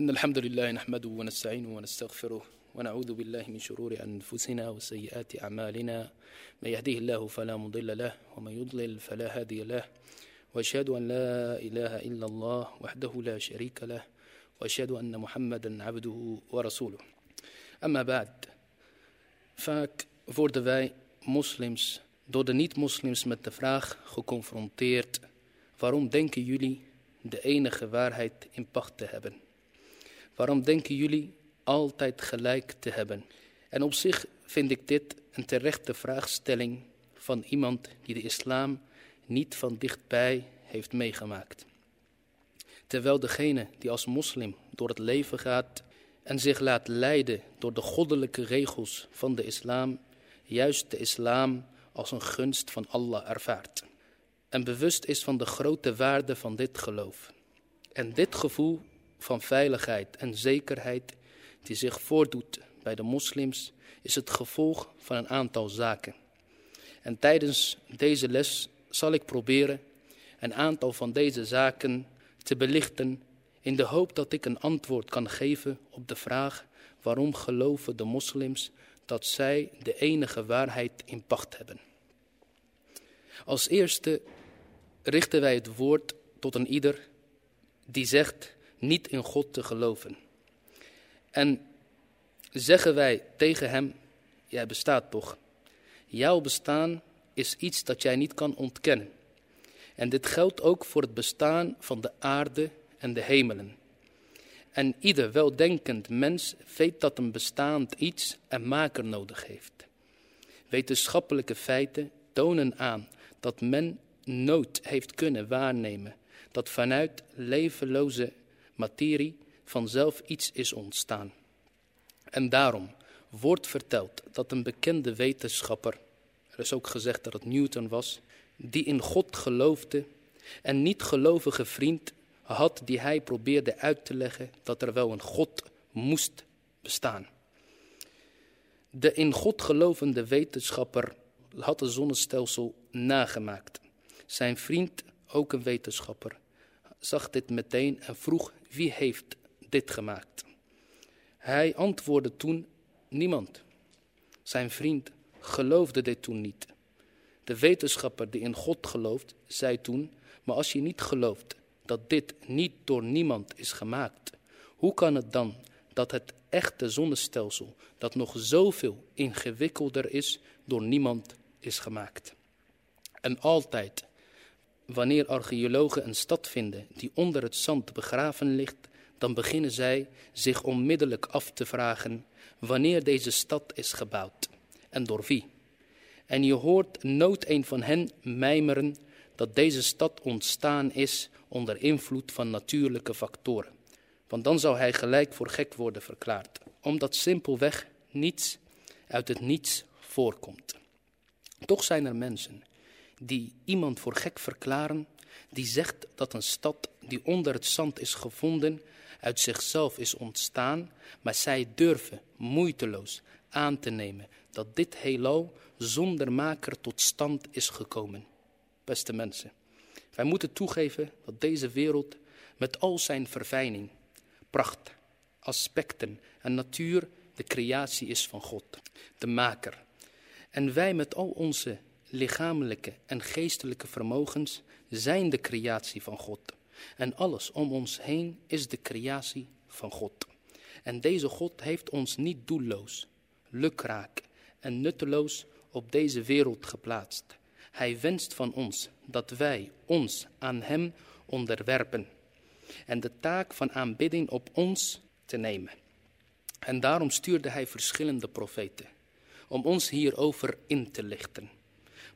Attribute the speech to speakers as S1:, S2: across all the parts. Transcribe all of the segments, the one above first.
S1: إن الحمد لله نحمده ونستعينه ونستغفره ونعوذ بالله من شرور أنفسنا وسيئات أعمالنا. من يهديه الله فلا مضل له ومن يضلل فلا هادي له. وأشهد أن لا إله إلا الله وحده لا شريك له وأشهد أن محمدا عبده ورسوله. أما بعد Vaak worden wij moslims door de niet-moslims met de vraag geconfronteerd: waarom denken jullie de enige waarheid in pacht te hebben? Waarom denken jullie altijd gelijk te hebben? En op zich vind ik dit een terechte vraagstelling van iemand die de islam niet van dichtbij heeft meegemaakt. Terwijl degene die als moslim door het leven gaat en zich laat leiden door de goddelijke regels van de islam, juist de islam als een gunst van Allah ervaart. En bewust is van de grote waarde van dit geloof. En dit gevoel van veiligheid en zekerheid die zich voordoet bij de moslims, is het gevolg van een aantal zaken. En tijdens deze les zal ik proberen een aantal van deze zaken te belichten in de hoop dat ik een antwoord kan geven op de vraag waarom geloven de moslims dat zij de enige waarheid in pacht hebben. Als eerste richten wij het woord tot een ieder die zegt niet in God te geloven. En zeggen wij tegen hem, jij bestaat toch. Jouw bestaan is iets dat jij niet kan ontkennen. En dit geldt ook voor het bestaan van de aarde en de hemelen. En ieder weldenkend mens weet dat een bestaand iets een maker nodig heeft. Wetenschappelijke feiten tonen aan dat men nooit heeft kunnen waarnemen dat vanuit levenloze materie vanzelf iets is ontstaan. En daarom wordt verteld dat een bekende wetenschapper, er is ook gezegd dat het Newton was, die in God geloofde en niet gelovige vriend had die hij probeerde uit te leggen dat er wel een God moest bestaan. De in God gelovende wetenschapper had het zonnestelsel nagemaakt. Zijn vriend, ook een wetenschapper, zag dit meteen en vroeg wie heeft dit gemaakt. Hij antwoordde toen niemand. Zijn vriend geloofde dit toen niet. De wetenschapper die in God gelooft, zei toen, maar als je niet gelooft dat dit niet door niemand is gemaakt, hoe kan het dan dat het echte zonnestelsel, dat nog zoveel ingewikkelder is, door niemand is gemaakt? En altijd, wanneer archeologen een stad vinden die onder het zand begraven ligt, dan beginnen zij zich onmiddellijk af te vragen wanneer deze stad is gebouwd en door wie. En je hoort nooit een van hen mijmeren dat deze stad ontstaan is onder invloed van natuurlijke factoren. Want dan zou hij gelijk voor gek worden verklaard, omdat simpelweg niets uit het niets voorkomt. Toch zijn er mensen die iemand voor gek verklaren, die zegt dat een stad die onder het zand is gevonden, uit zichzelf is ontstaan, maar zij durven moeiteloos aan te nemen dat dit heelal zonder maker tot stand is gekomen. Beste mensen, wij moeten toegeven dat deze wereld met al zijn verfijning, pracht, aspecten en natuur de creatie is van God, de maker. En wij met al onze lichamelijke en geestelijke vermogens zijn de creatie van God. En alles om ons heen is de creatie van God. En deze God heeft ons niet doelloos, lukraak en nutteloos op deze wereld geplaatst. Hij wenst van ons dat wij ons aan Hem onderwerpen en de taak van aanbidding op ons te nemen. En daarom stuurde Hij verschillende profeten om ons hierover in te lichten.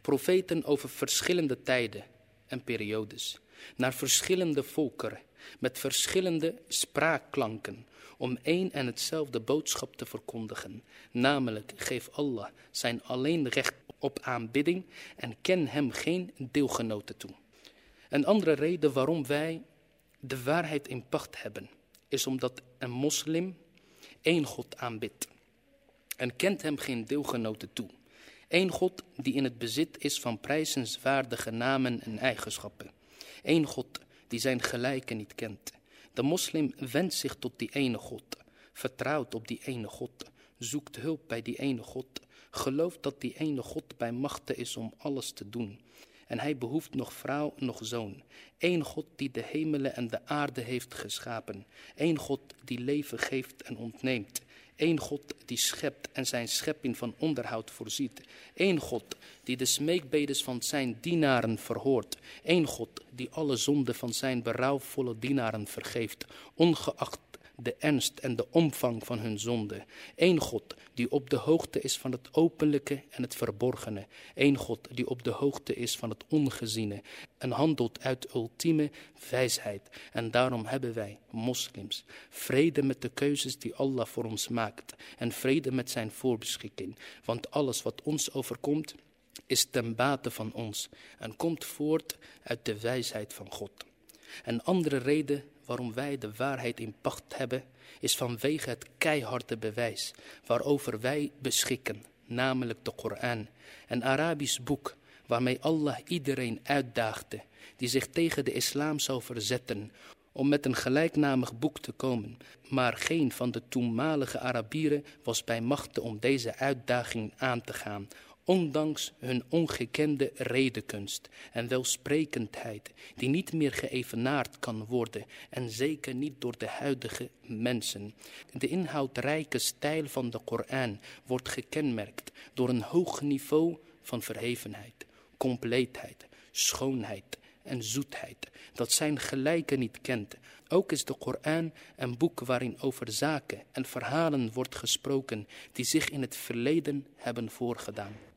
S1: Profeten over verschillende tijden en periodes, naar verschillende volkeren, met verschillende spraakklanken, om één en hetzelfde boodschap te verkondigen, namelijk geef Allah zijn alleen recht op aanbidding en ken hem geen deelgenoten toe. Een andere reden waarom wij de waarheid in pacht hebben, is omdat een moslim één God aanbidt en kent hem geen deelgenoten toe. Eén God die in het bezit is van prijzenswaardige namen en eigenschappen. Eén God die zijn gelijke niet kent De moslim wendt zich tot die ene God, vertrouwt op die ene God, zoekt hulp bij die ene God, gelooft dat die ene God bij machten is om alles te doen. En hij behoeft nog vrouw, nog zoon. Eén God die de hemelen en de aarde heeft geschapen. Eén God die leven geeft en ontneemt. Eén God die schept en zijn schepping van onderhoud voorziet. Eén God die de smeekbedes van zijn dienaren verhoort. Eén God die alle zonden van zijn berouwvolle dienaren vergeeft, ongeacht de ernst en de omvang van hun zonde. Eén God die op de hoogte is van het openlijke en het verborgene. Eén God die op de hoogte is van het ongeziene en handelt uit ultieme wijsheid. En daarom hebben wij, moslims, vrede met de keuzes die Allah voor ons maakt en vrede met zijn voorbeschikking. Want alles wat ons overkomt is ten bate van ons en komt voort uit de wijsheid van God. Een andere reden waarom wij de waarheid in pacht hebben, is vanwege het keiharde bewijs waarover wij beschikken, namelijk de Koran, een Arabisch boek waarmee Allah iedereen uitdaagde die zich tegen de islam zou verzetten om met een gelijknamig boek te komen. Maar geen van de toenmalige Arabieren was bij machte om deze uitdaging aan te gaan, ondanks hun ongekende redenkunst en welsprekendheid, die niet meer geëvenaard kan worden en zeker niet door de huidige mensen. De inhoudrijke stijl van de Koran wordt gekenmerkt door een hoog niveau van verhevenheid, compleetheid, schoonheid en zoetheid, dat zijn gelijke niet kent. Ook is de Koran een boek waarin over zaken en verhalen wordt gesproken die zich in het verleden hebben voorgedaan.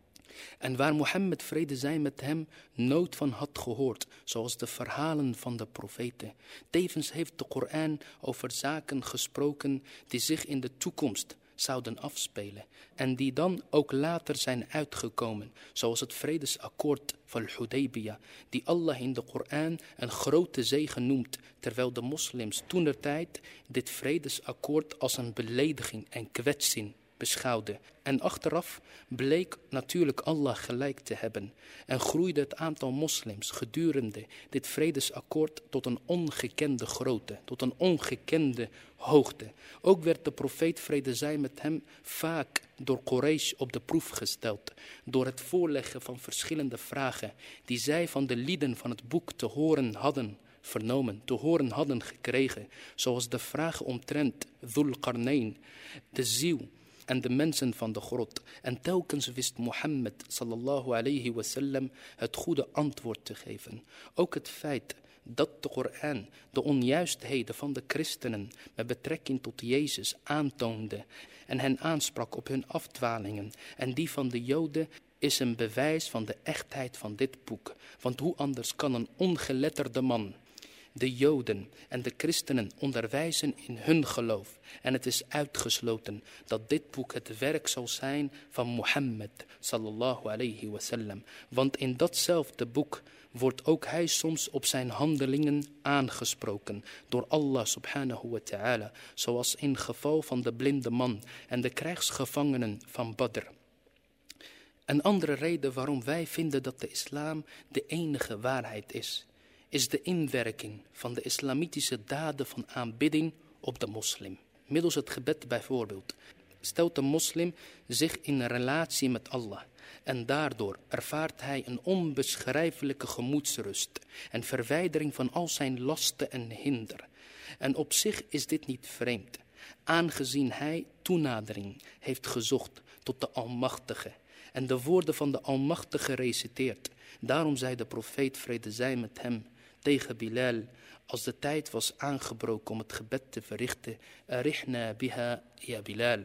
S1: En waar Mohammed vrede zij met hem nooit van had gehoord, zoals de verhalen van de profeten. Tevens heeft de Koran over zaken gesproken die zich in de toekomst zouden afspelen en die dan ook later zijn uitgekomen, zoals het vredesakkoord van Hudaybiyah, die Allah in de Koran een grote zegen noemt, terwijl de moslims toenertijd dit vredesakkoord als een belediging en kwetsing beschouwde. En achteraf bleek natuurlijk Allah gelijk te hebben en groeide het aantal moslims gedurende dit vredesakkoord tot een ongekende grootte, tot een ongekende hoogte. Ook werd de profeet vrede zij met hem vaak door Quraysh op de proef gesteld, door het voorleggen van verschillende vragen die zij van de lieden van het boek te horen hadden vernomen, te horen hadden gekregen, zoals de vraag omtrent Dhul Qarnayn, de ziel en de mensen van de grot. En telkens wist Mohammed sallallahu alayhi wasallam het goede antwoord te geven. Ook het feit dat de Koran de onjuistheden van de christenen met betrekking tot Jezus aantoonde en hen aansprak op hun afdwalingen en die van de Joden is een bewijs van de echtheid van dit boek. Want hoe anders kan een ongeletterde man de Joden en de christenen onderwijzen in hun geloof. En het is uitgesloten dat dit boek het werk zal zijn van Mohammed sallallahu alayhi wasallam. Want in datzelfde boek wordt ook hij soms op zijn handelingen aangesproken door Allah subhanahu wa ta'ala. Zoals in geval van de blinde man en de krijgsgevangenen van Badr. Een andere reden waarom wij vinden dat de islam de enige waarheid is is de inwerking van de islamitische daden van aanbidding op de moslim. Middels het gebed bijvoorbeeld stelt de moslim zich in relatie met Allah en daardoor ervaart hij een onbeschrijfelijke gemoedsrust en verwijdering van al zijn lasten en hinder. En op zich is dit niet vreemd, aangezien hij toenadering heeft gezocht tot de Almachtige en de woorden van de Almachtige reciteert. Daarom zei de profeet vrede zij met hem tegen Bilal als de tijd was aangebroken om het gebed te verrichten. Arihna biha ya Bilal.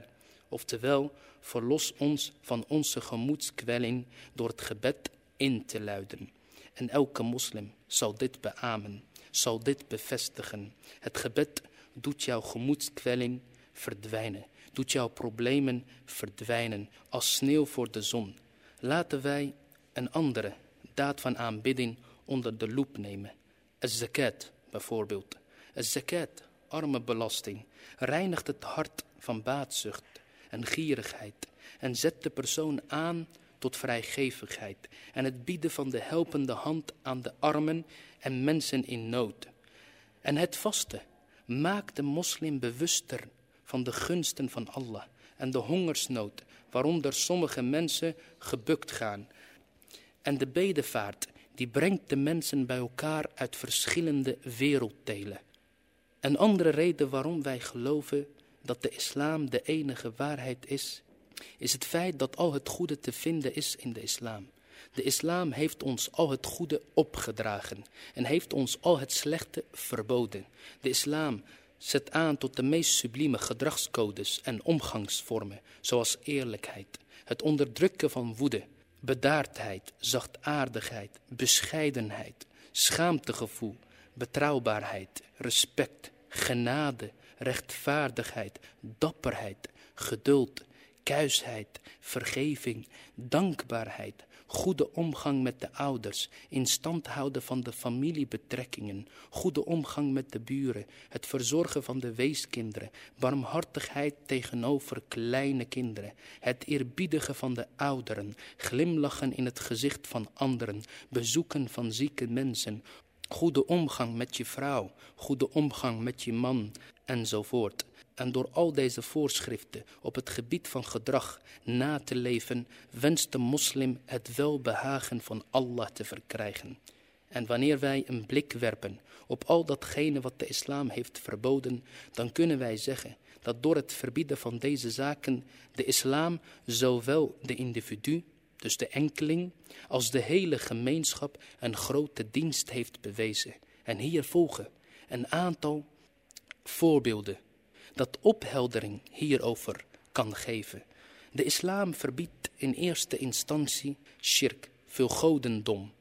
S1: Oftewel, verlos ons van onze gemoedskwelling door het gebed in te luiden. En elke moslim zal dit beamen, zal dit bevestigen. Het gebed doet jouw gemoedskwelling verdwijnen, doet jouw problemen verdwijnen als sneeuw voor de zon. Laten wij een andere daad van aanbidding onder de loep nemen. Zakat bijvoorbeeld. Zakat, arme belasting, reinigt het hart van baatzucht en gierigheid en zet de persoon aan tot vrijgevigheid en het bieden van de helpende hand aan de armen en mensen in nood. En het vasten, maakt de moslim bewuster van de gunsten van Allah en de hongersnood waaronder sommige mensen gebukt gaan. En de bedevaart die brengt de mensen bij elkaar uit verschillende werelddelen. Een andere reden waarom wij geloven dat de islam de enige waarheid is, is het feit dat al het goede te vinden is in de islam. De islam heeft ons al het goede opgedragen en heeft ons al het slechte verboden. De islam zet aan tot de meest sublieme gedragscodes en omgangsvormen, zoals eerlijkheid, het onderdrukken van woede, bedaardheid, zachtaardigheid, bescheidenheid, schaamtegevoel, betrouwbaarheid, respect, genade, rechtvaardigheid, dapperheid, geduld, kuisheid, vergeving, dankbaarheid, goede omgang met de ouders, in stand houden van de familiebetrekkingen, goede omgang met de buren, het verzorgen van de weeskinderen, barmhartigheid tegenover kleine kinderen, het eerbiedigen van de ouderen, glimlachen in het gezicht van anderen, bezoeken van zieke mensen, goede omgang met je vrouw, goede omgang met je man. Enzovoort. En door al deze voorschriften op het gebied van gedrag na te leven, wenst de moslim het welbehagen van Allah te verkrijgen. En wanneer wij een blik werpen op al datgene wat de islam heeft verboden, dan kunnen wij zeggen dat door het verbieden van deze zaken de islam zowel de individu, dus de enkeling, als de hele gemeenschap een grote dienst heeft bewezen. En hier volgen een aantal voorbeelden dat opheldering hierover kan geven. De islam verbiedt in eerste instantie shirk, veel godendom,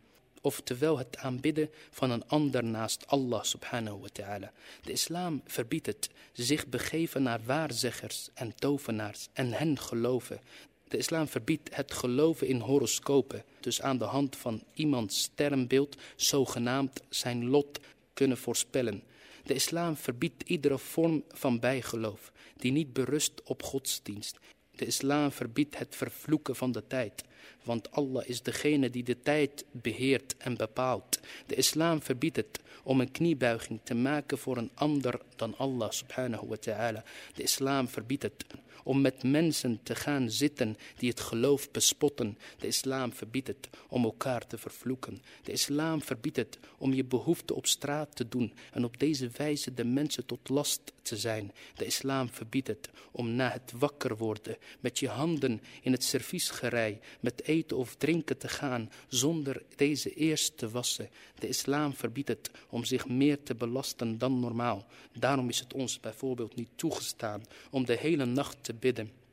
S1: oftewel het aanbidden van een ander naast Allah subhanahu wa ta'ala. De islam verbiedt het zich begeven naar waarzeggers en tovenaars en hen geloven. De islam verbiedt het geloven in horoscopen, dus aan de hand van iemands sterrenbeeld zogenaamd zijn lot kunnen voorspellen. De islam verbiedt iedere vorm van bijgeloof die niet berust op godsdienst. De islam verbiedt het vervloeken van de tijd, want Allah is degene die de tijd beheert en bepaalt. De islam verbiedt het om een kniebuiging te maken voor een ander dan Allah subhanahu wa ta'ala. De islam verbiedt het om met mensen te gaan zitten die het geloof bespotten. De islam verbiedt het om elkaar te vervloeken. De islam verbiedt het om je behoefte op straat te doen en op deze wijze de mensen tot last te zijn. De islam verbiedt het om na het wakker worden met je handen in het serviesgerei met eten of drinken te gaan zonder deze eerst te wassen. De islam verbiedt het om zich meer te belasten dan normaal. Daarom is het ons bijvoorbeeld niet toegestaan om de hele nacht te bidden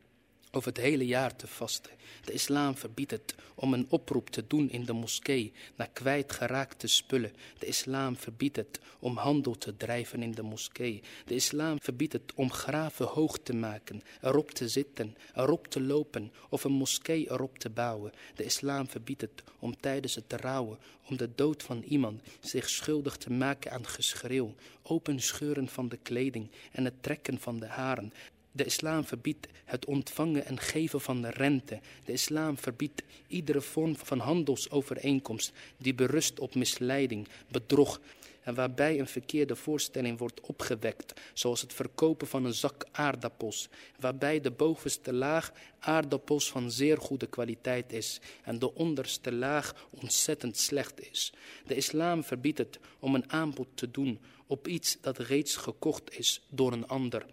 S1: of het hele jaar te vasten. De islam verbiedt het om een oproep te doen in de moskee naar kwijtgeraakte spullen. De islam verbiedt het om handel te drijven in de moskee. De islam verbiedt het om graven hoog te maken, erop te zitten, erop te lopen of een moskee erop te bouwen. De islam verbiedt het om tijdens het rouwen om de dood van iemand zich schuldig te maken aan geschreeuw, open scheuren van de kleding en het trekken van de haren. De islam verbiedt het ontvangen en geven van rente. De islam verbiedt iedere vorm van handelsovereenkomst die berust op misleiding, bedrog en waarbij een verkeerde voorstelling wordt opgewekt, zoals het verkopen van een zak aardappels, waarbij de bovenste laag aardappels van zeer goede kwaliteit is en de onderste laag ontzettend slecht is. De islam verbiedt het om een aanbod te doen op iets dat reeds gekocht is door een ander.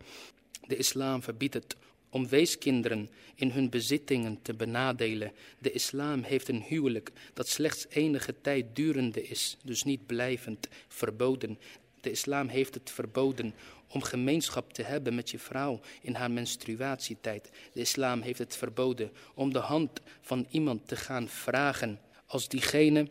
S1: De islam verbiedt het om weeskinderen in hun bezittingen te benadelen. De islam heeft een huwelijk dat slechts enige tijd durende is, dus niet blijvend, verboden. De islam heeft het verboden om gemeenschap te hebben met je vrouw in haar menstruatietijd. De islam heeft het verboden om de hand van iemand te gaan vragen als diegene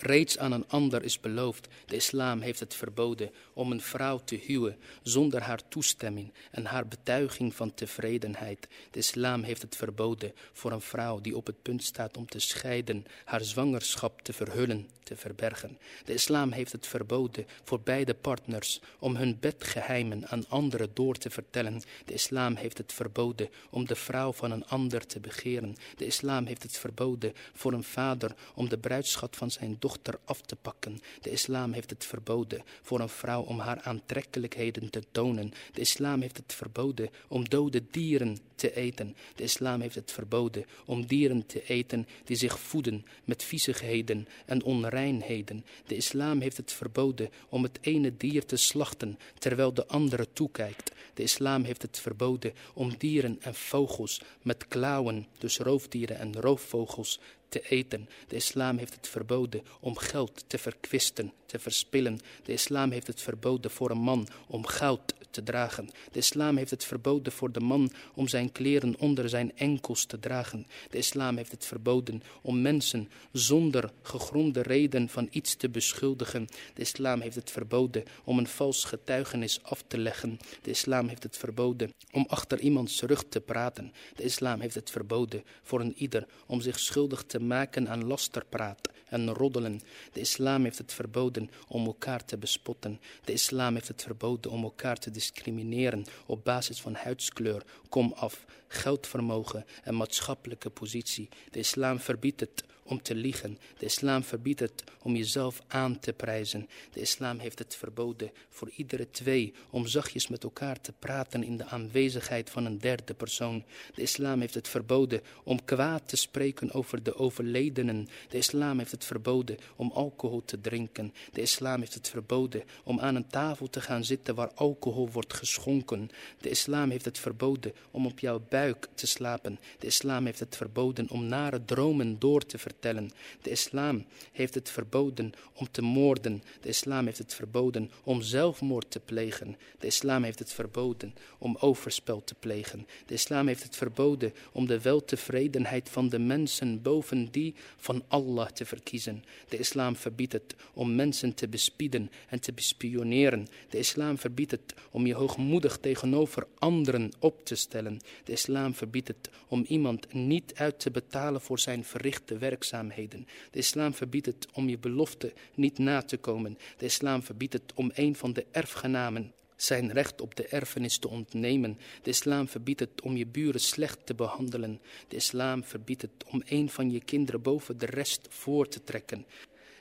S1: reeds aan een ander is beloofd. De islam heeft het verboden om een vrouw te huwen zonder haar toestemming en haar betuiging van tevredenheid. De islam heeft het verboden voor een vrouw die op het punt staat om te scheiden, haar zwangerschap te verhullen, te verbergen. De islam heeft het verboden voor beide partners om hun bedgeheimen aan anderen door te vertellen. De islam heeft het verboden om de vrouw van een ander te begeren. De islam heeft het verboden voor een vader om de bruidschat van zijn dochter af te pakken. De islam heeft het verboden voor een vrouw om haar aantrekkelijkheden te tonen. De islam heeft het verboden om dode dieren te eten. De islam heeft het verboden om dieren te eten die zich voeden met viezigheden en onreinheden. De islam heeft het verboden om het ene dier te slachten terwijl de andere toekijkt. De islam heeft het verboden om dieren en vogels met klauwen, dus roofdieren en roofvogels, te eten. De islam heeft het verboden om geld te verkwisten, te verspillen. De islam heeft het verboden voor een man om goud te dragen. De islam heeft het verboden voor de man om zijn kleren onder zijn enkels te dragen. De islam heeft het verboden om mensen zonder gegronde reden van iets te beschuldigen. De islam heeft het verboden om een vals getuigenis af te leggen. De islam heeft het verboden om achter iemands rug te praten. De islam heeft het verboden voor een ieder om zich schuldig te maken aan lasterpraat en roddelen. De islam heeft het verboden om elkaar te bespotten. De islam heeft het verboden om elkaar te discrimineren op basis van huidskleur, komaf, geldvermogen en maatschappelijke positie. De islam verbiedt het om te liegen. De islam verbiedt het om jezelf aan te prijzen. De islam heeft het verboden voor iedere twee om zachtjes met elkaar te praten in de aanwezigheid van een derde persoon. De islam heeft het verboden om kwaad te spreken over de overledenen. De islam heeft het verboden om alcohol te drinken. De islam heeft het verboden om aan een tafel te gaan zitten waar alcohol wordt geschonken. De islam heeft het verboden om op jouw buik te slapen. De islam heeft het verboden om nare dromen door te vertellen. De islam heeft het verboden om te moorden. De islam heeft het verboden om zelfmoord te plegen. De islam heeft het verboden om overspel te plegen. De islam heeft het verboden om de weltevredenheid van de mensen boven die van Allah te verkiezen. De islam verbiedt het om mensen te bespieden en te bespioneren. De islam verbiedt het om je hoogmoedig tegenover anderen op te stellen. De islam verbiedt het om iemand niet uit te betalen voor zijn verrichte werk de islam verbiedt het om je belofte niet na te komen. De islam verbiedt het om een van de erfgenamen zijn recht op de erfenis te ontnemen. De islam verbiedt het om je buren slecht te behandelen. De islam verbiedt het om een van je kinderen boven de rest voor te trekken.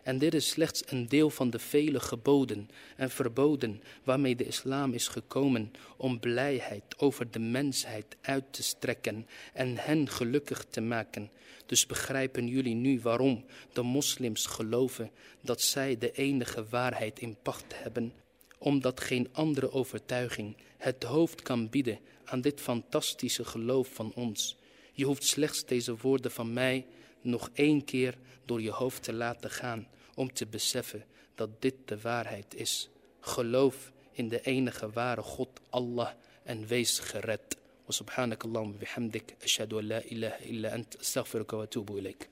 S1: En dit is slechts een deel van de vele geboden en verboden waarmee de islam is gekomen om blijheid over de mensheid uit te strekken en hen gelukkig te maken. Dus begrijpen jullie nu waarom de moslims geloven dat zij de enige waarheid in pacht hebben? Omdat geen andere overtuiging het hoofd kan bieden aan dit fantastische geloof van ons. Je hoeft slechts deze woorden van mij nog één keer door je hoofd te laten gaan om te beseffen dat dit de waarheid is. Geloof in de enige ware God Allah en wees gered. وسبحانك اللهم وبحمدك أشهد أن لا إله إلا أنت أستغفرك وأتوب إليك